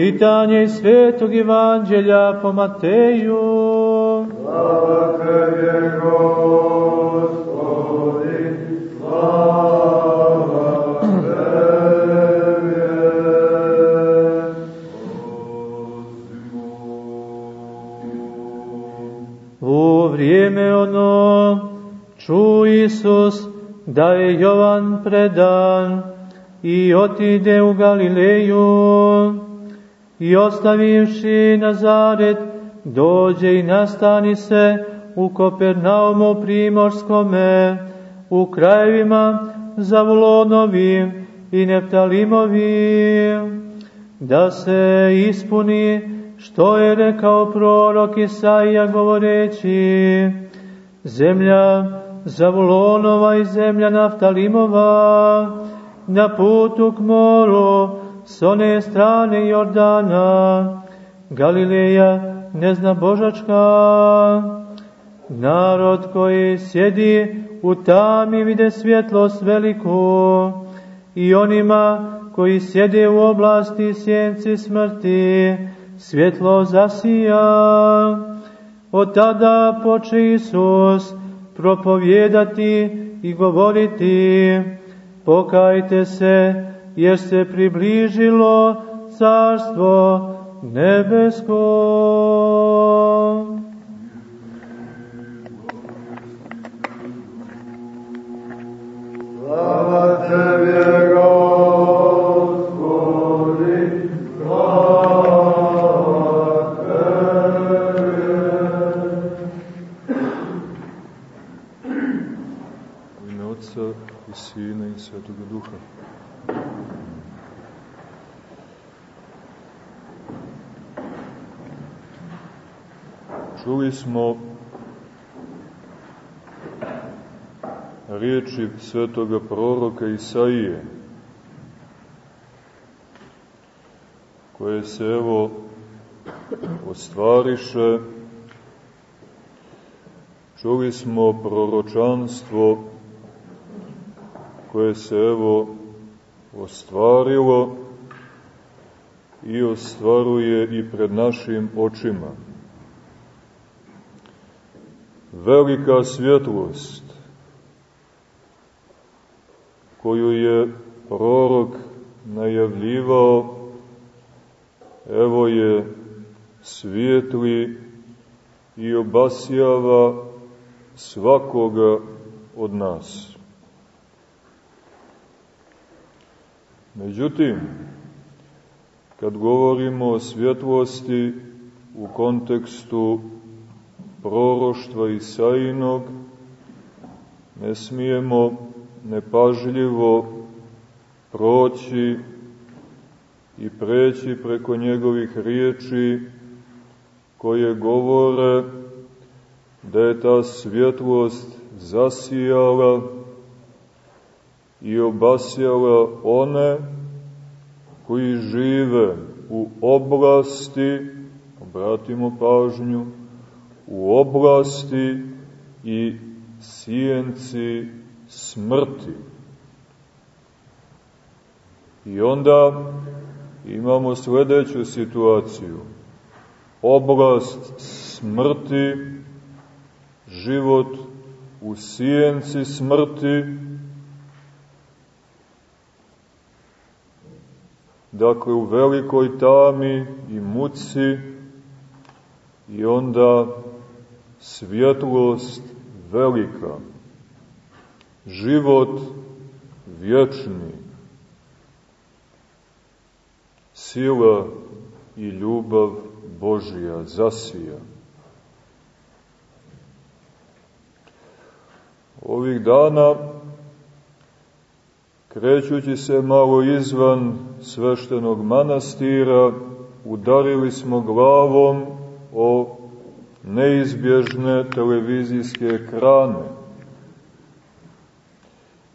Čitanje iz Svetog Evanđelja po Mateju. Slava Tebe, Gospodi, slava Tebe. U vrijeme ono ču Isus da je Jovan predan i otide u Galileju i ostavivši Nazaret dođe i nastani se u Kopernaumu primorskome, u krajevima Zavulonovim i Neftalimovim, da se ispuni što je rekao prorok Isaija govoreći, zemlja Zavulonova i zemlja Naftalimova, na putu k moru, s one strane Jordana, Galileja ne zna Božačka, narod koji sjedi u tami vide svjetlost veliku i onima koji sjede u oblasti sjenci smrti, svjetlo zasija. Od tada poče Isus propovjedati i govoriti, pokajte se, jer se približilo carstvo nebesko. Slava Tebe, Gospodi, slava Tebe. U ime Otca i Sina i Svetoga Duha. Čuli smo riječi svetoga proroka Isaije, koje se evo ostvariše. Čuli smo proročanstvo koje se evo ostvarilo i ostvaruje i pred našim očima. Velika svjetlost koju je prorok najavljivao, evo je svijetli i obasjava svakoga od nas. Međutim, kad govorimo o svjetlosti u kontekstu proroštva Isainog, ne smijemo nepažljivo proći i preći preko njegovih riječi koje govore da je ta svjetlost zasijala i obasjala one koji žive u oblasti, obratimo pažnju, u oblasti i sijenci smrti. I onda imamo sledeću situaciju. Oblast smrti, život u sijenci smrti, dakle u velikoj tami i muci i onda svjetlost velika, život vječni, sila i ljubav Božija zasija. Ovih dana, krećući se malo izvan sveštenog manastira, udarili smo glavom o neizbježne televizijske ekrane.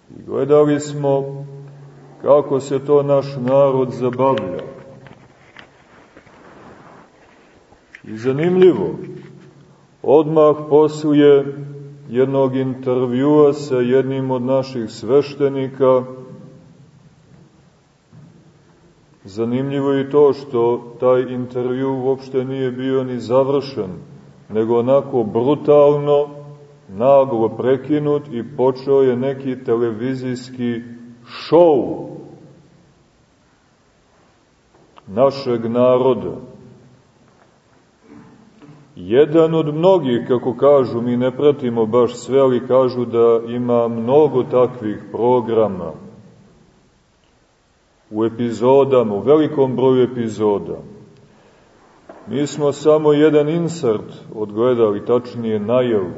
I gledali smo kako se to naš narod zabavlja. I zanimljivo, odmah posluje jednog intervjua sa jednim od naših sveštenika, Zanimljivo je to što taj intervju uopšte nije bio ni završen, nego onako brutalno, naglo prekinut i počeo je neki televizijski šou našeg naroda. Jedan od mnogih, kako kažu, mi ne pratimo baš sve, ali kažu da ima mnogo takvih programa u epizodama, u velikom broju epizoda. Mi smo samo jedan insert odgledali, tačnije najavu,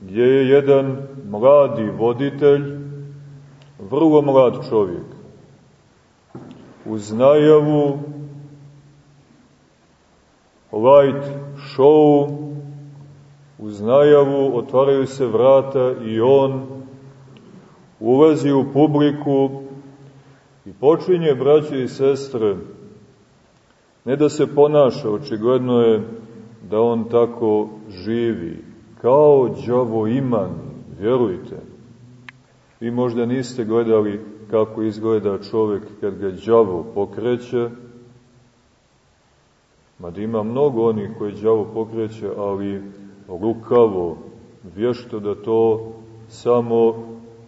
gdje je jedan mladi voditelj, vrlo mlad čovjek, uz najavu light show, uz najavu otvaraju se vrata i on ulazi u publiku i počinje, braće i sestre, ne da se ponaša, očigledno je da on tako živi, kao džavo iman, vjerujte. Vi možda niste gledali kako izgleda čovek kad ga džavo pokreće, mada ima mnogo onih koji džavo pokreće, ali lukavo, vješto da to samo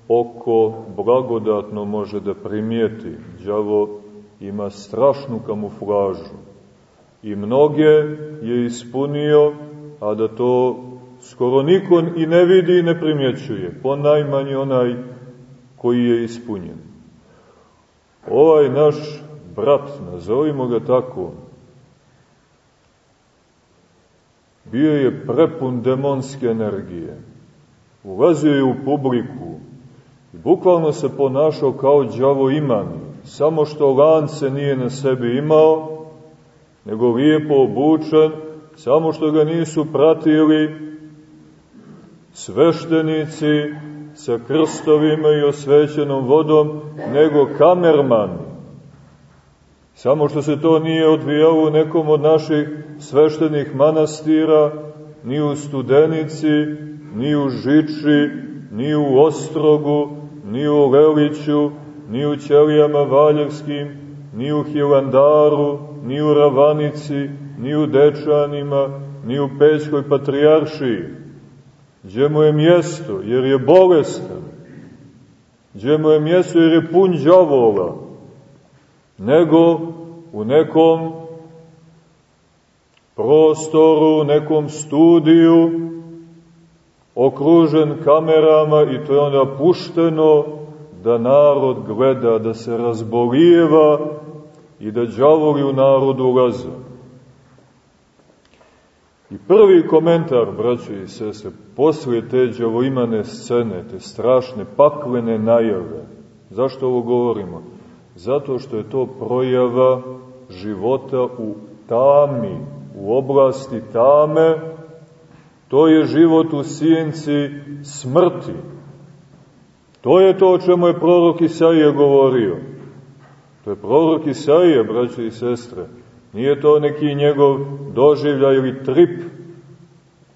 oko blagodatno može da primijeti. Đavo ima strašnu kamuflažu i mnoge je ispunio, a da to skoro niko i ne vidi i ne primjećuje, po najmanji onaj koji je ispunjen. Ovaj naš brat, nazovimo ga tako, bio je prepun demonske energije. Ulazio je u publiku i bukvalno se ponašao kao đavo imani, samo što lance nije na sebi imao, nego lijepo obučen, samo što ga nisu pratili sveštenici sa krstovima i osvećenom vodom, nego kamerman. Samo što se to nije odvijalo u nekom od naših sveštenih manastira, ni u Studenici, ni u Žiči, ni u Ostrogu, ni u Leliću, ni u Ćelijama Valjevskim, ni u Hilandaru, ni u Ravanici, ni u Dečanima, ni u Pećkoj patrijaršiji. Gdje mu je mjesto, jer je bolestan. Gdje mu je mjesto, jer je pun džavola. Nego u nekom prostoru, nekom studiju, okružen kamerama i to je onda pušteno da narod gleda, da se razbolijeva i da džavoli u narodu ulaze. I prvi komentar, braćo i sese, poslije te džavoimane scene, te strašne paklene najave, zašto ovo govorimo? Zato što je to projava života u tami, u oblasti tame, to je život u sjenci smrti. To je to o čemu je prorok Isaija govorio. To je prorok Isaija, braće i sestre. Nije to neki njegov doživljaj ili trip.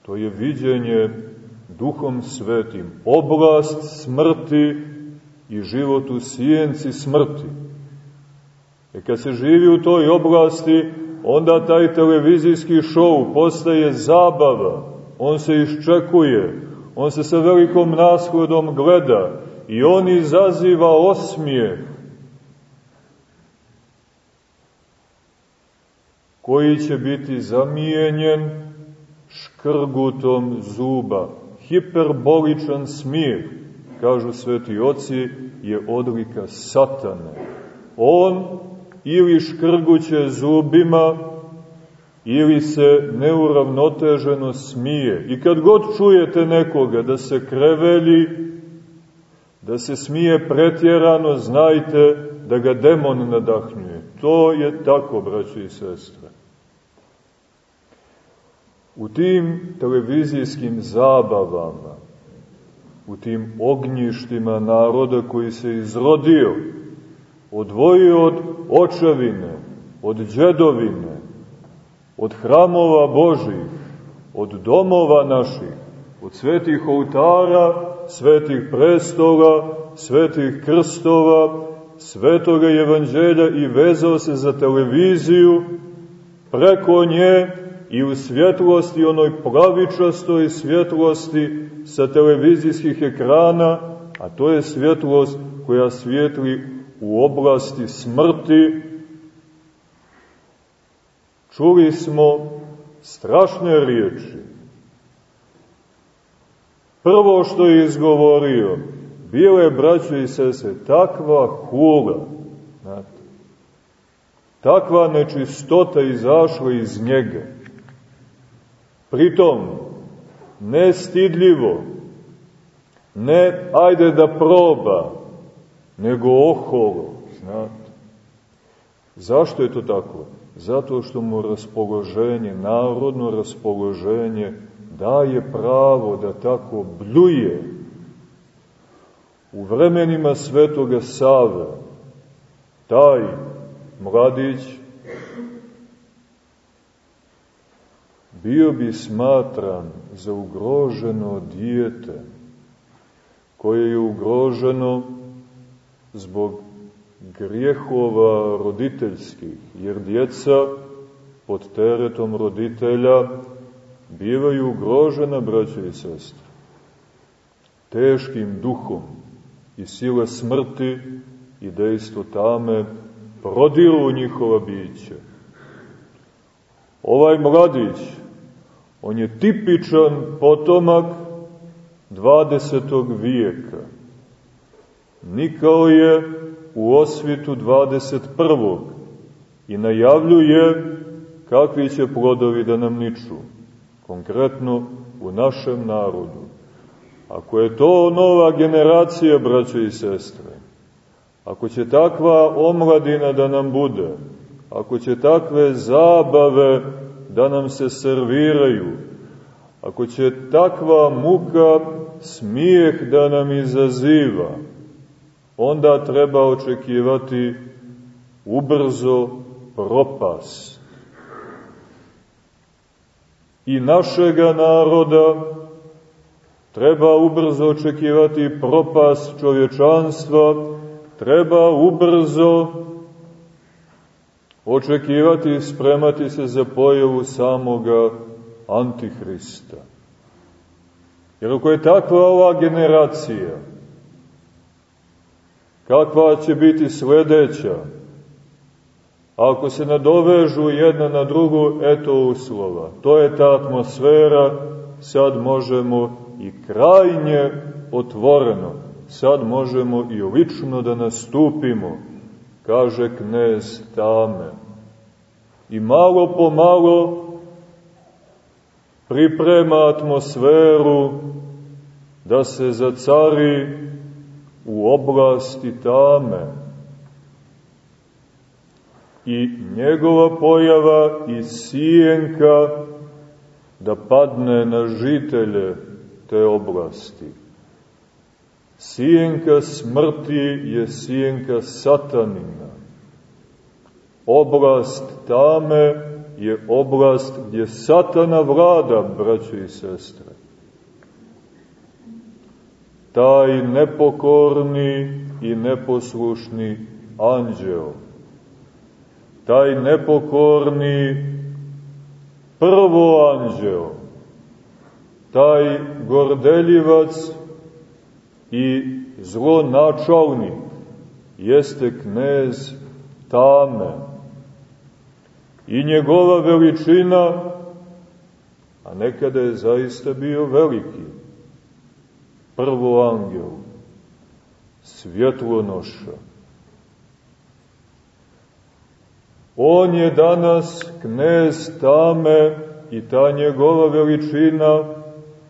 To je viđenje duhom svetim. Oblast smrti i život u sjenci smrti. E kad se živi u toj oblasti, onda taj televizijski šou postaje zabava, on se iščekuje, on se sa velikom nashodom gleda i on izaziva osmijeh, koji će biti zamijenjen škrgutom zuba. Hiperboličan smijeh, kažu sveti oci, je odlika satane. On ili škrguće zubima, ili se neuravnoteženo smije. I kad god čujete nekoga da se krevelji, da se smije pretjerano, znajte da ga demon nadahnjuje. To je tako, braći i sestre. U tim televizijskim zabavama, u tim ognjištima naroda koji se izrodio, odvojio od očevine, od džedovine, od hramova Božih, od domova naših, od svetih oltara, svetih prestola, svetih krstova svetoga evanđelja i vezao se za televiziju, preko nje i u svjetlosti, onoj pravičastoj svjetlosti sa televizijskih ekrana, a to je svjetlost koja svijetli u oblasti smrti, čuli smo strašne riječi. Prvo što je izgovorio, bilo je, braćo i sese, takva hula, znate, takva nečistota izašla iz njega. Pritom, ne stidljivo, ne ajde da proba, nego oholo, znate. Zašto je to tako? Zato što mu raspoloženje, narodno raspoloženje, daje pravo da tako bljuje u vremenima svetoga Save, taj mladić bio bi smatran za ugroženo dijete, koje je ugroženo zbog grijehova roditeljskih, jer djeca pod teretom roditelja bivaju ugrožena, braće i sestre, teškim duhom i sile smrti i dejstvo tame prodiru njihova bića. Ovaj mladić, on je tipičan potomak 20. vijeka. Nikao je u osvitu 21. i najavljuje kakvi će plodovi da nam niču, konkretno u našem narodu. Ako je to nova generacija, braćo i sestre, ako će takva omladina da nam bude, ako će takve zabave da nam se serviraju, ako će takva muka smijeh da nam izaziva, onda treba očekivati ubrzo propas. I našega naroda treba ubrzo očekivati propas čovječanstva, treba ubrzo očekivati i spremati se za pojavu samoga Antihrista. Jer ako je takva ova generacija, kakva će biti sledeća? Ako se nadovežu jedna na drugu, eto uslova. To je ta atmosfera, sad možemo i krajnje otvoreno, sad možemo i lično da nastupimo, kaže knez Tame. I malo po malo priprema atmosferu da se zacari u oblasti tame. I njegova pojava i sijenka da padne na žitelje te oblasti. Sijenka smrti je sijenka satanina. Oblast tame je oblast gdje satana vlada, braćo i sestre. Taj nepokorni i neposlušni anđeo, taj nepokorni prvo anđeo, taj gordeljivac i zlonačalnik jeste knez tame i njegova veličina, a nekada je zaista bio veliki, prvo angel, svjetlonoša. On je danas knez tame i ta njegova veličina,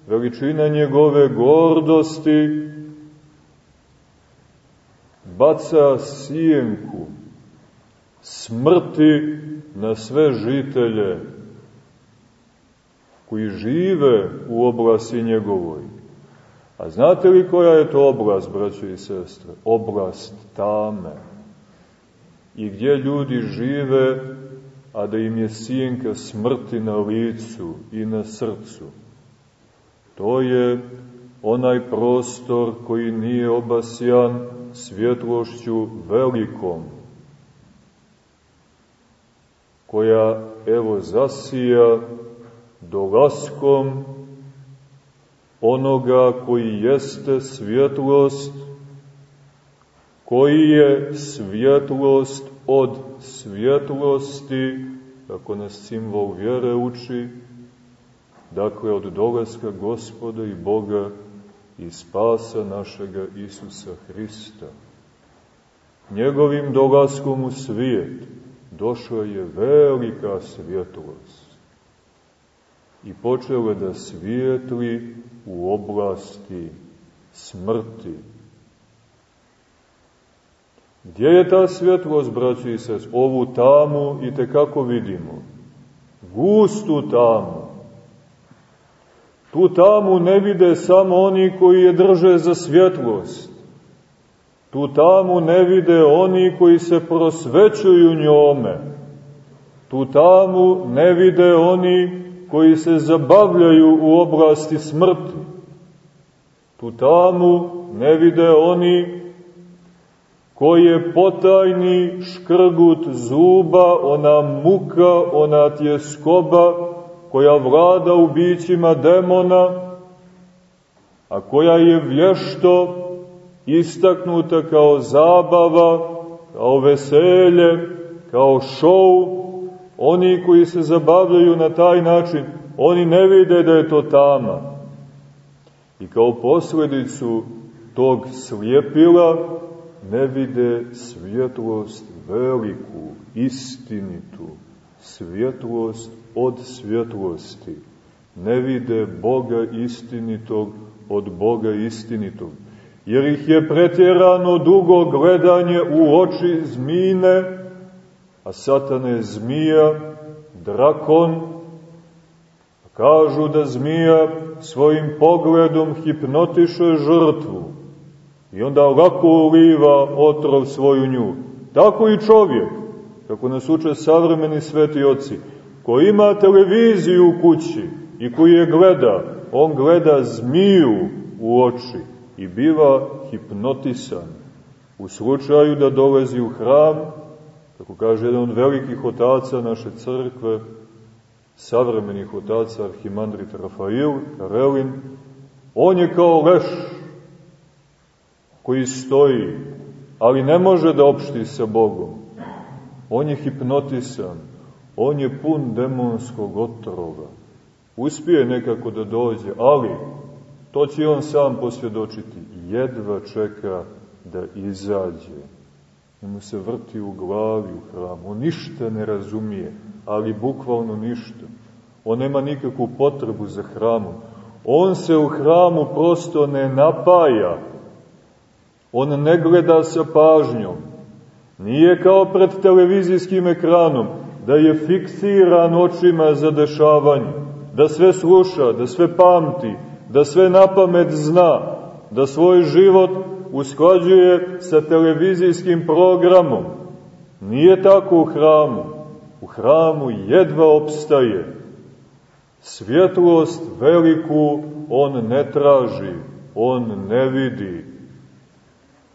veličina njegove gordosti, baca sijenku smrti na sve žitelje koji žive u oblasti njegovoj. A znate li koja je to oblast, braćo i sestre? Oblast tame. I gdje ljudi žive, a da im je sjenka smrti na licu i na srcu. To je onaj prostor koji nije obasjan svjetlošću velikom, koja evo zasija dolaskom onoga koji jeste svjetlost, koji je svjetlost od svjetlosti, kako nas simbol vjere uči, dakle od dolaska gospoda i Boga i spasa našega Isusa Hrista. Njegovim dolaskom u svijet došla je velika svjetlost i počela da svijetli u oblasti smrti. Gdje je ta svjetlost, braći sest? Ovu tamu i te kako vidimo. Gustu tamu. Tu tamu ne vide samo oni koji je drže za svjetlost. Tu tamu ne vide oni koji se prosvećuju njome. Tu tamu ne vide oni koji se zabavljaju u oblasti smrti. Tu tamu ne vide oni koji je potajni škrgut zuba, ona muka, ona tjeskoba, koja vlada u bićima demona, a koja je vješto istaknuta kao zabava, kao veselje, kao šou, oni koji se zabavljaju na taj način, oni ne vide da je to tama. I kao posledicu tog slijepila ne vide svjetlost veliku, istinitu, svjetlost od svjetlosti. Ne vide Boga istinitog od Boga istinitog. Jer ih je pretjerano dugo gledanje u oči zmine, a satana je zmija, drakon, kažu da zmija svojim pogledom hipnotiše žrtvu i onda lako uliva otrov svoju nju. Tako i čovjek, kako nas uče savremeni sveti oci, koji ima televiziju u kući i koji je gleda, on gleda zmiju u oči i biva hipnotisan. U slučaju da dolazi u hram, kako kaže jedan od velikih otaca naše crkve, savremenih otaca Arhimandrit Rafail, Karelin, on je kao leš koji stoji, ali ne može da opšti sa Bogom. On je hipnotisan, on je pun demonskog otrova. Uspije nekako da dođe, ali to će on sam posvjedočiti. Jedva čeka da izađe. I mu se vrti u glavi u hramu. On ništa ne razumije, ali bukvalno ništa. On nema nikakvu potrebu za hramom. On se u hramu prosto ne napaja, On ne gleda sa pažnjom. Nije kao pred televizijskim ekranom, da je fiksiran očima za dešavanje, da sve sluša, da sve pamti, da sve na pamet zna, da svoj život usklađuje sa televizijskim programom. Nije tako u hramu. U hramu jedva opstaje. Svjetlost veliku on ne traži, on ne vidi,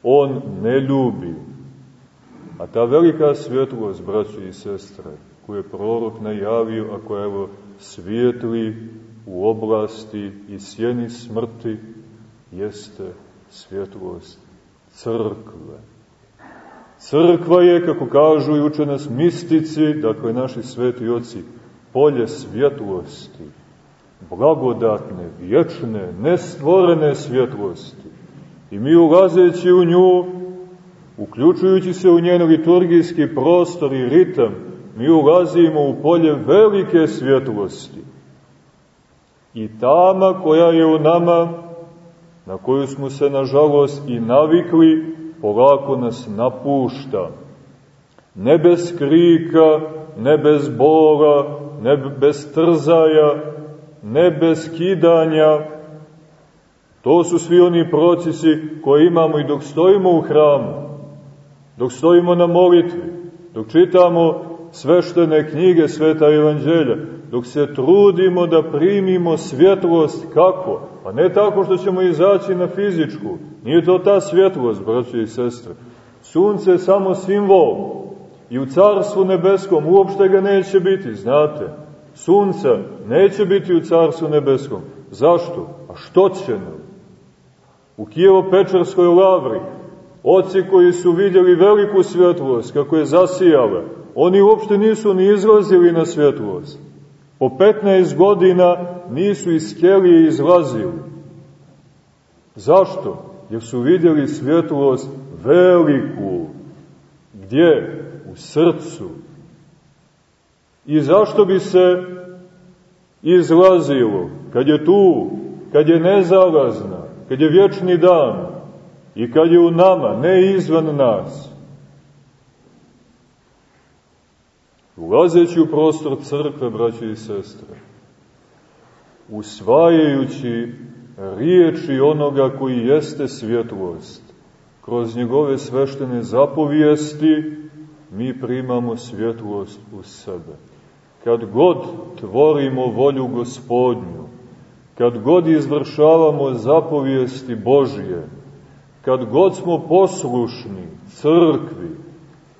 on ne ljubi. A ta velika svjetlost, braći i sestre, koju je prorok najavio, a koja evo svijetli u oblasti i sjeni smrti, jeste svjetlost crkve. Crkva je, kako kažu i uče nas mistici, dakle naši sveti oci, polje svjetlosti, blagodatne, vječne, nestvorene svjetlosti. I mi ulazeći u nju, uključujući se u njen liturgijski prostor i ritam, mi ulazimo u polje velike svjetlosti. I tama koja je u nama, na koju smo se nažalost i navikli, polako nas napušta. Ne bez krika, ne bez bola, ne bez trzaja, ne bez kidanja, To su svi oni procesi koje imamo i dok stojimo u hramu, dok stojimo na molitvi, dok čitamo sveštene knjige, sveta evanđelja, dok se trudimo da primimo svjetlost, kako? Pa ne tako što ćemo izaći na fizičku, nije to ta svjetlost, braće i sestre. Sunce je samo simbol i u Carstvu nebeskom uopšte ga neće biti, znate. Sunca neće biti u Carstvu nebeskom. Zašto? A što će nam? U Kijevo-Pečarskoj lavri, oci koji su vidjeli veliku svjetlost, kako je zasijala, oni uopšte nisu ni izlazili na svjetlost. Po 15 godina nisu iz kelije izlazili. Zašto? Jer su vidjeli svjetlost veliku. Gdje? U srcu. I zašto bi se izlazilo? Kad je tu, kad je nezalazna, kad je vječni dan i kad je u nama, ne izvan nas. Ulazeći u prostor crkve, braće i sestre, usvajajući riječi onoga koji jeste svjetlost, kroz njegove sveštene zapovijesti, mi primamo svjetlost u sebe. Kad god tvorimo volju gospodnju, kad god izvršavamo zapovijesti Božije, kad god smo poslušni crkvi,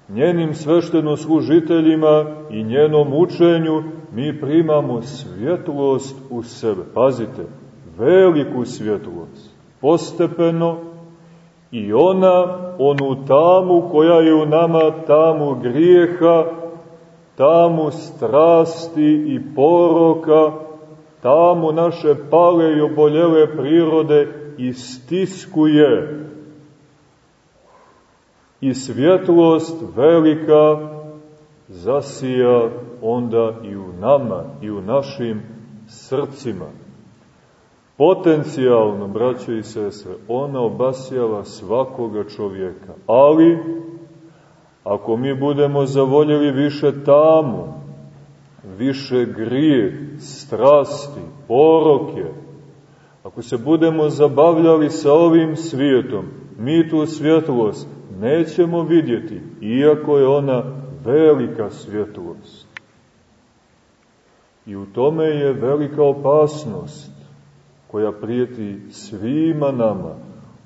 njenim sveštenoslužiteljima i njenom učenju, mi primamo svjetlost u sebe. Pazite, veliku svjetlost, postepeno, i ona, onu tamu koja je u nama, tamu grijeha, tamu strasti i poroka, tamu naše pale i oboljele prirode istiskuje i svjetlost velika zasija onda i u nama i u našim srcima. Potencijalno, braćo i sestre, ona obasjava svakoga čovjeka. Ali, ako mi budemo zavoljeli više tamu, više grije, strasti, poroke, ako se budemo zabavljali sa ovim svijetom, mi tu svjetlost nećemo vidjeti, iako je ona velika svjetlost. I u tome je velika opasnost koja prijeti svima nama.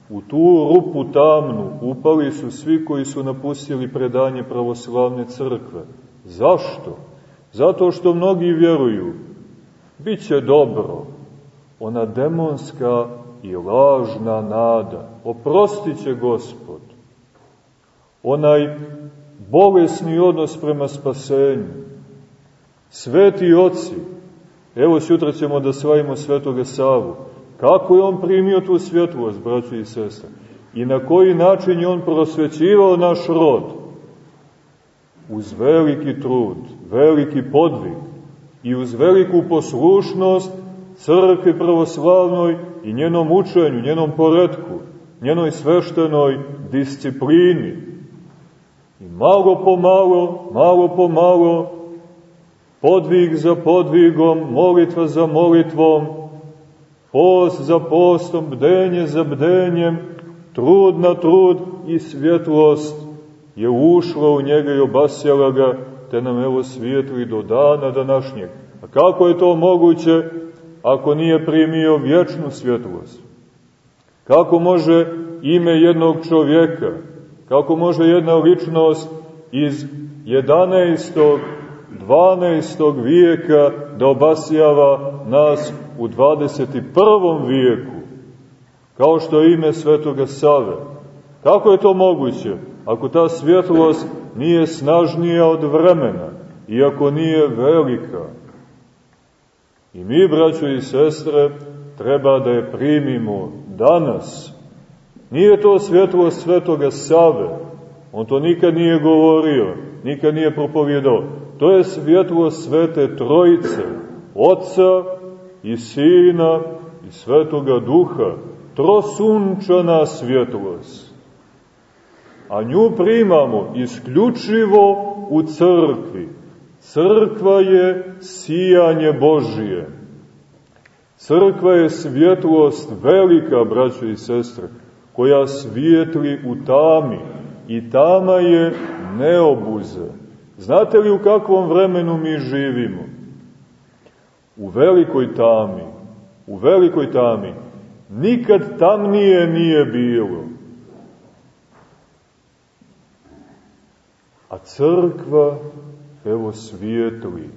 U tu rupu tamnu upali su svi koji su napustili predanje pravoslavne crkve. Zašto? Zato što mnogi vjeruju, bit će dobro, ona demonska i lažna nada, oprostit će Gospod onaj bolesni odnos prema spasenju. Sveti oci, evo sutra ćemo da slavimo svetoga Savu, kako je on primio tu svjetlost, braći i sestre, i na koji način je on prosvećivao naš rod, uz veliki trud, veliki podvig i uz veliku poslušnost crkvi pravoslavnoj i njenom učenju, njenom poredku, njenoj sveštenoj disciplini, I malo po malo, malo po malo, podvig za podvigom, molitva za molitvom, post za postom, bdenje za bdenjem, trud na trud i svjetlost je ušla u njega i obasjala ga, te nam evo svijetli do dana današnjeg. A kako je to moguće ako nije primio vječnu svjetlost? Kako može ime jednog čovjeka, Kako može jedna ličnost iz 11. 12. vijeka da obasjava nas u 21. vijeku, kao što je ime Svetoga Save. Kako je to moguće? Ako ta svjetlost nije snažnija od vremena, iako nije velika. I mi, braćo i sestre, treba da je primimo danas, Nije to svjetlost svetoga Save, on to nikad nije govorio, nikad nije propovjedao. To je svjetlost svete Trojice, Otca i Sina i Svetoga Duha, trosunčana svjetlost. A nju primamo isključivo u crkvi. Crkva je sijanje Božije. Crkva je svjetlost velika, braćo i sestre koja svijetli u tami i tama je neobuze. Znate li u kakvom vremenu mi živimo? U velikoj tami. U velikoj tami. Nikad tamnije nije bilo. A crkva, evo, svijetli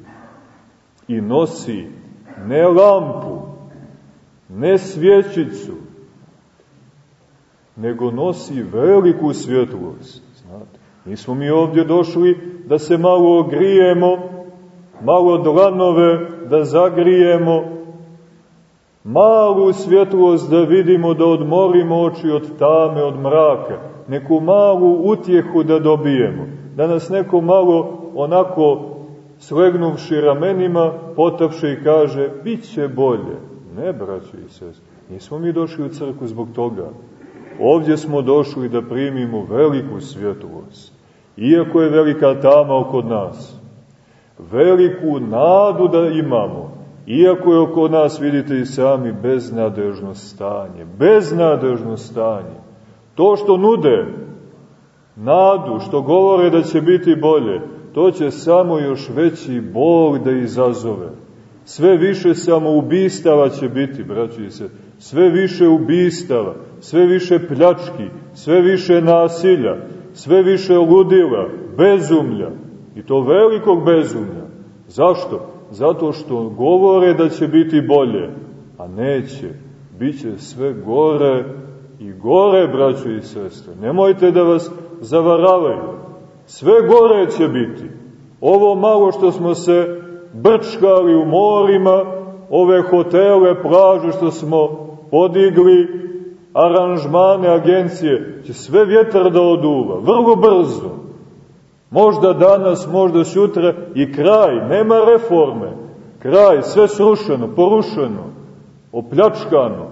i nosi ne lampu, ne svjećicu, nego nosi veliku svjetlost. Znate, nismo mi ovdje došli da se malo ogrijemo, malo dlanove da zagrijemo, malu svjetlost da vidimo, da odmorimo oči od tame, od mraka, neku malu utjehu da dobijemo, da nas neko malo onako slegnuvši ramenima, potapše i kaže, bit će bolje. Ne, braćo i sest, nismo mi došli u crku zbog toga. Ovdje smo došli da primimo veliku svjetlost. Iako je velika tama oko nas, veliku nadu da imamo, iako je oko nas, vidite i sami, beznadežno stanje. Beznadežno stanje. To što nude, nadu, što govore da će biti bolje, to će samo još veći bol da izazove. Sve više samoubistava će biti, braći se, sve više ubistava, sve više pljački, sve više nasilja, sve više ludila, bezumlja, i to velikog bezumlja. Zašto? Zato što govore da će biti bolje, a neće. Biće sve gore i gore, braćo i sestre. Nemojte da vas zavaravaju. Sve gore će biti. Ovo malo što smo se brčkali u morima, ove hotele, plaže što smo podigli, aranžmane, agencije, će sve vjetar da oduva, vrlo brzo. Možda danas, možda sutra i kraj, nema reforme. Kraj, sve srušeno, porušeno, opljačkano.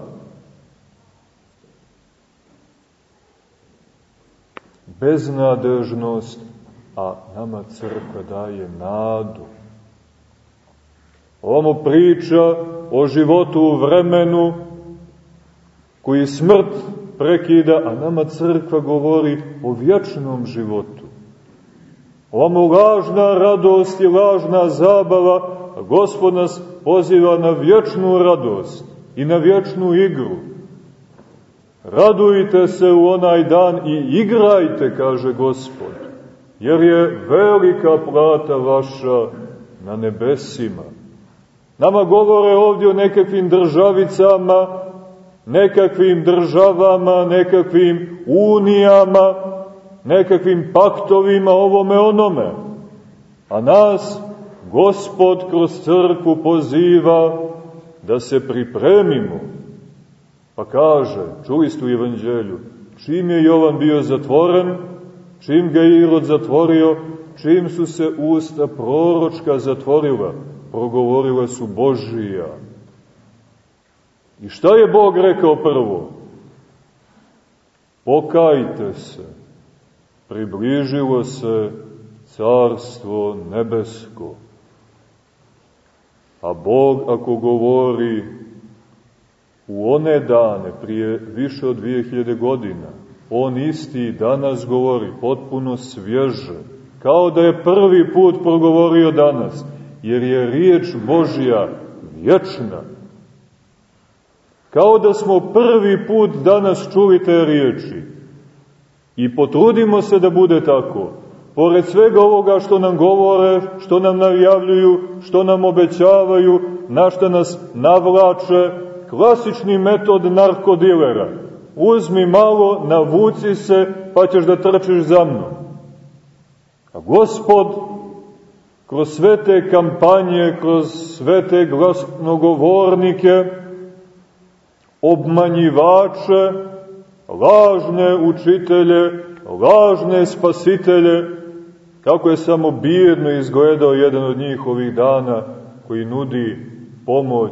Beznadežnost, a nama crkva daje nadu. Ovo priča o životu u vremenu koji smrt prekida, a nama crkva govori o vječnom životu. Ovo lažna radost i lažna zabava, a Gospod nas poziva na vječnu radost i na vječnu igru. Radujte se u onaj dan i igrajte, kaže Gospod, jer je velika plata vaša na nebesima. Nama govore ovdje o nekakvim državicama, nekakvim državama, nekakvim unijama, nekakvim paktovima, ovome onome. A nas Gospod kroz crkvu poziva da se pripremimo. Pa kaže, čuli ste u evanđelju, čim je Jovan bio zatvoren, čim ga je Irod zatvorio, čim su se usta proročka zatvorila, progovorila su Božija. I šta je Bog rekao prvo? Pokajte se približilo se carstvo nebesko. A Bog ako govori u one dane, prije više od 2000 godina, On isti danas govori, potpuno svježe, kao da je prvi put progovorio danas, jer je riječ Božja vječna. Kao da smo prvi put danas čuli te riječi, I potrudimo se da bude tako. Pored svega ovoga što nam govore, što nam najavljuju, što nam obećavaju, na što nas navlače, klasični metod narkodilera. Uzmi malo, navuci se, pa ćeš da trčiš za mnom. A gospod, kroz sve te kampanje, kroz sve te glasnogovornike, obmanjivače, lažne učitelje, lažne spasitelje, kako je samo bijedno izgledao jedan od njih ovih dana koji nudi pomoć,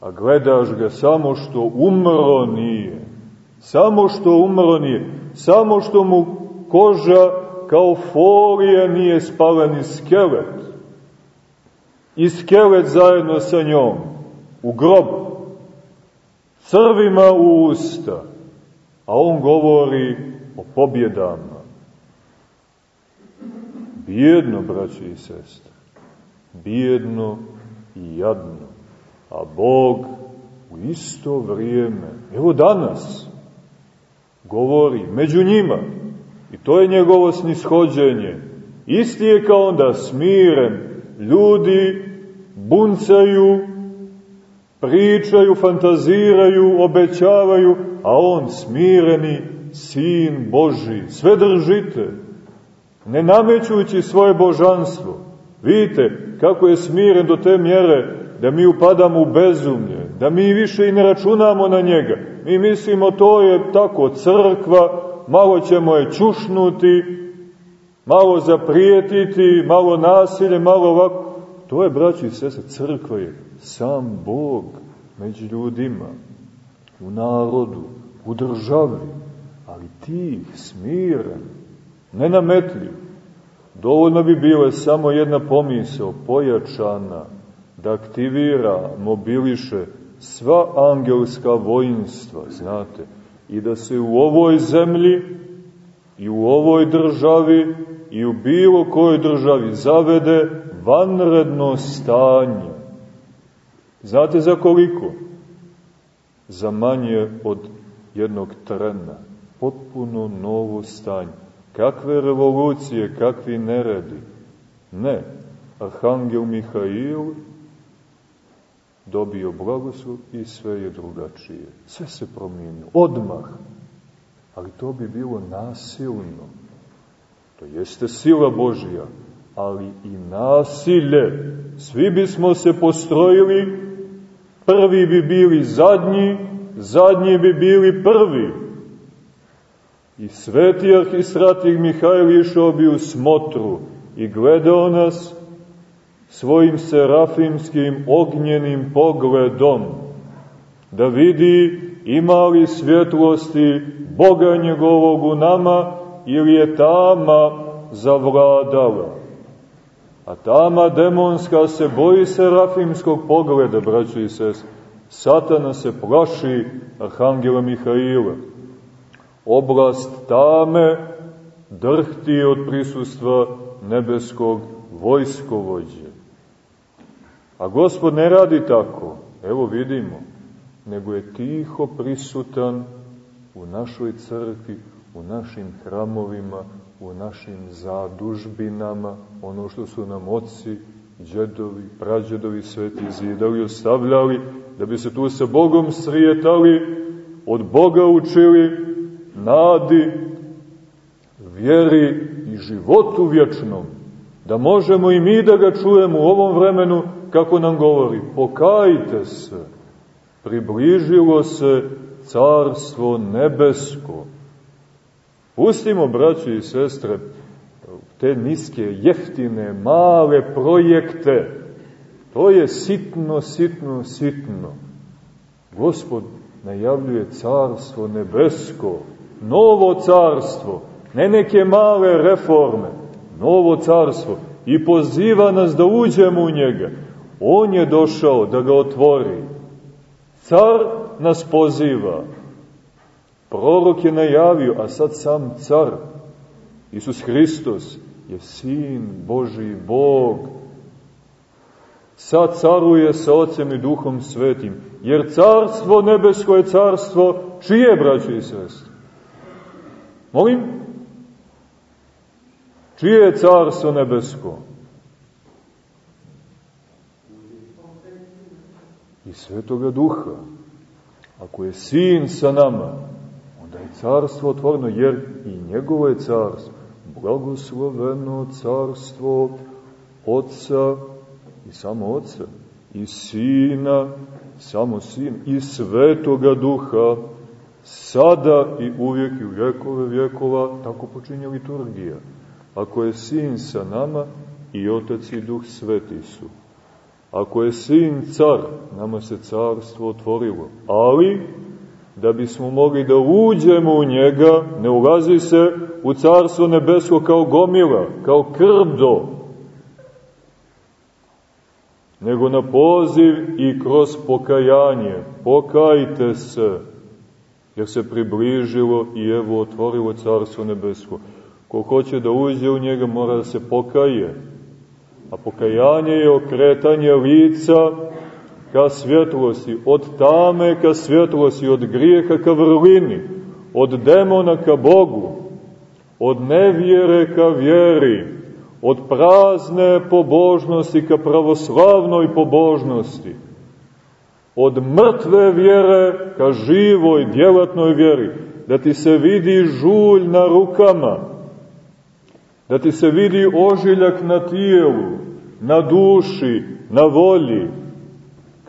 a gledaš ga samo što umro nije, samo što umro nije, samo što mu koža kao folija nije spala ni skelet, i skelet zajedno sa njom, u grob, crvima u usta, a on govori o pobjedama. bijedno, braći i sestre, bijedno i jadno, a Bog u isto vrijeme, evo danas, govori među njima, i to je njegovo snishođenje, isti je kao onda smiren, ljudi buncaju, pričaju, fantaziraju, obećavaju, a on smireni, sin Boži, sve držite, ne namećujući svoje božanstvo. Vidite kako je smiren do te mjere da mi upadamo u bezumlje, da mi više i ne računamo na njega. Mi mislimo to je tako crkva, malo ćemo je čušnuti, malo zaprijetiti, malo nasilje, malo ovako. To je, braći i sese, crkva je sam Bog među ljudima, u narodu, u državi, ali ti smiren, nenametljiv. Dovoljno bi bila samo jedna pomisao, pojačana, da aktivira, mobiliše sva angelska vojnstva, znate, i da se u ovoj zemlji i u ovoj državi i u bilo kojoj državi zavede vanredno stanje. Znate za koliko? Za manje od jednog trena. Potpuno novo stanje. Kakve revolucije, kakvi neredi? Ne. Arhangel Mihail dobio blagoslov i sve je drugačije. Sve se promijenio. Odmah. Ali to bi bilo nasilno. To jeste sila Božija, ali i nasilje. Svi bismo se postrojili, prvi bi bili zadnji, zadnji bi bili prvi. I sveti arhistratih Mihajl išao bi u smotru i gledao nas svojim serafimskim ognjenim pogledom, da vidi ima li svjetlosti Boga njegovog u nama ili je tama zavladala. A tama demonska se boji serafimskog pogleda, braćo i sest. Satana se plaši Arhangela Mihaila. Oblast tame drhti od prisustva nebeskog vojskovođe. A gospod ne radi tako, evo vidimo, nego je tiho prisutan u našoj crkvi, u našim hramovima, u našim zadužbinama, ono što su nam oci, džedovi, prađedovi sveti zidali, ostavljali, da bi se tu sa Bogom srijetali, od Boga učili, nadi, vjeri i životu vječnom, da možemo i mi da ga čujemo u ovom vremenu, kako nam govori, pokajte se, približilo se carstvo nebesko. Pustimo, braći i sestre, te niske, jeftine, male projekte. To je sitno, sitno, sitno. Gospod najavljuje carstvo nebesko, novo carstvo, ne neke male reforme, novo carstvo i poziva nas da uđemo u njega. On je došao da ga otvori. Car nas poziva. Prorok je najavio, a sad sam car, Isus Hristos, je Sin Boži Bog. Sad caruje sa Otcem i Duhom Svetim, jer carstvo nebesko je carstvo čije, braće i sestre? Molim? Čije je carstvo nebesko? i Svetoga Duha. Ako je Sin sa nama, carstvo otvoreno, jer i njegovo je carstvo. Blagosloveno carstvo Otca i samo Otca, i Sina, samo Sin, i Svetoga Duha, sada i uvijek i u vjekove vjekova, tako počinje liturgija. Ako je Sin sa nama, i Otac i Duh Sveti su. Ako je sin car, nama se carstvo otvorilo. Ali, da bismo mogli da uđemo u njega, ne ulazi se u carstvo nebesko kao gomila, kao krdo, nego na poziv i kroz pokajanje. Pokajte se, jer se približilo i evo otvorilo carstvo nebesko. Ko hoće da uđe u njega mora da se pokaje. A pokajanje je okretanje lica ka svjetlosti, od tame ka svjetlosti, od grijeha ka vrlini, od demona ka Bogu, od nevjere ka vjeri, od prazne pobožnosti ka pravoslavnoj pobožnosti, od mrtve vjere ka živoj, djelatnoj vjeri, da ti se vidi žulj na rukama, da ti se vidi ožiljak na tijelu, na duši, na volji.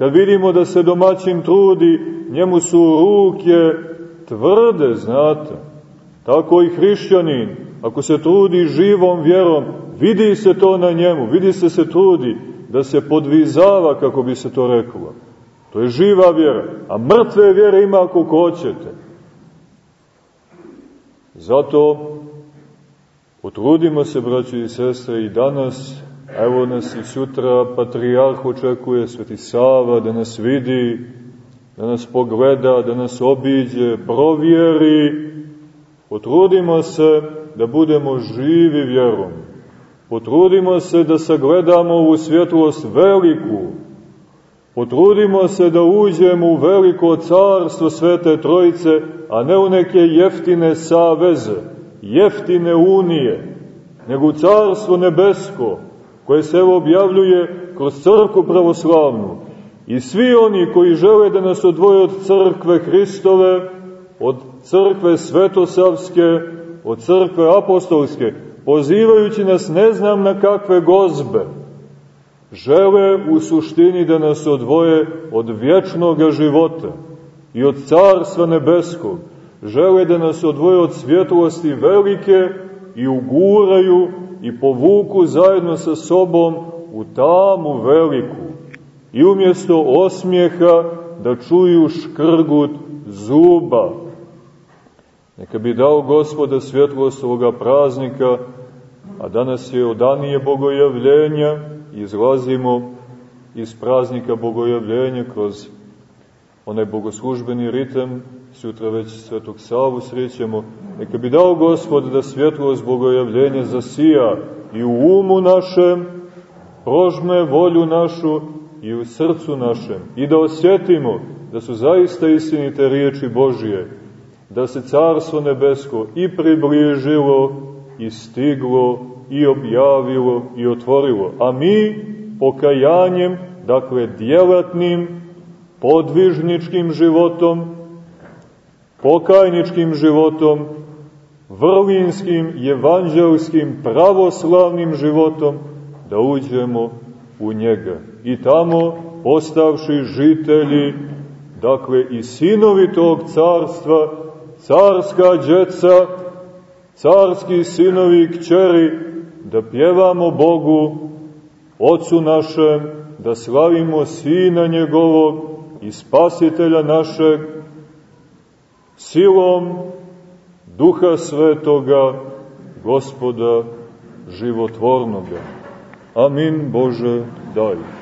Kad vidimo da se domaćin trudi, njemu su ruke tvrde, znate. Tako i hrišćanin, ako se trudi živom vjerom, vidi se to na njemu, vidi se se trudi da se podvizava, kako bi se to reklo. To je živa vjera, a mrtve vjere ima ako hoćete. Zato potrudimo se, braći i sestre, i danas, evo nas i sutra, patrijarh očekuje, Sveti Sava, da nas vidi, da nas pogleda, da nas obiđe, provjeri, potrudimo se da budemo živi vjerom. Potrudimo se da sagledamo ovu svjetlost veliku. Potrudimo se da uđemo u veliko carstvo Svete Trojice, a ne u neke jeftine saveze, jeftine unije, nego u carstvo nebesko, koje se evo objavljuje kroz crku pravoslavnu. I svi oni koji žele da nas odvoje od crkve Hristove, od crkve svetosavske, od crkve apostolske, pozivajući nas ne znam na kakve gozbe, žele u suštini da nas odvoje od vječnog života i od carstva nebeskog, žele da nas odvoje od svjetlosti velike i uguraju i povuku zajedno sa sobom u tamu veliku i umjesto osmijeha da čuju škrgut zuba. Neka bi dao gospoda svjetlost ovoga praznika, a danas je odanije bogojavljenja, izlazimo iz praznika bogojavljenja kroz onaj bogoslužbeni ritem, sutra već Svetog Savu srećemo, neka bi dao Gospod da svjetlost bogojavljenja zasija i u umu našem, prožme volju našu i u srcu našem i da osjetimo da su zaista istinite riječi Božije, da se Carstvo Nebesko i približilo i stiglo i objavilo i otvorilo. A mi pokajanjem, dakle djelatnim, podvižničkim životom, pokajničkim životom, vrlinskim, evanđelskim, pravoslavnim životom, da uđemo u njega. I tamo, postavši žitelji, dakle i sinovi tog carstva, carska djeca, carski sinovi i kćeri, da pjevamo Bogu, Otcu našem, da slavimo Sina njegovog i Spasitelja našeg, silom Duha Svetoga, Gospoda životvornoga. Amin Bože, daj.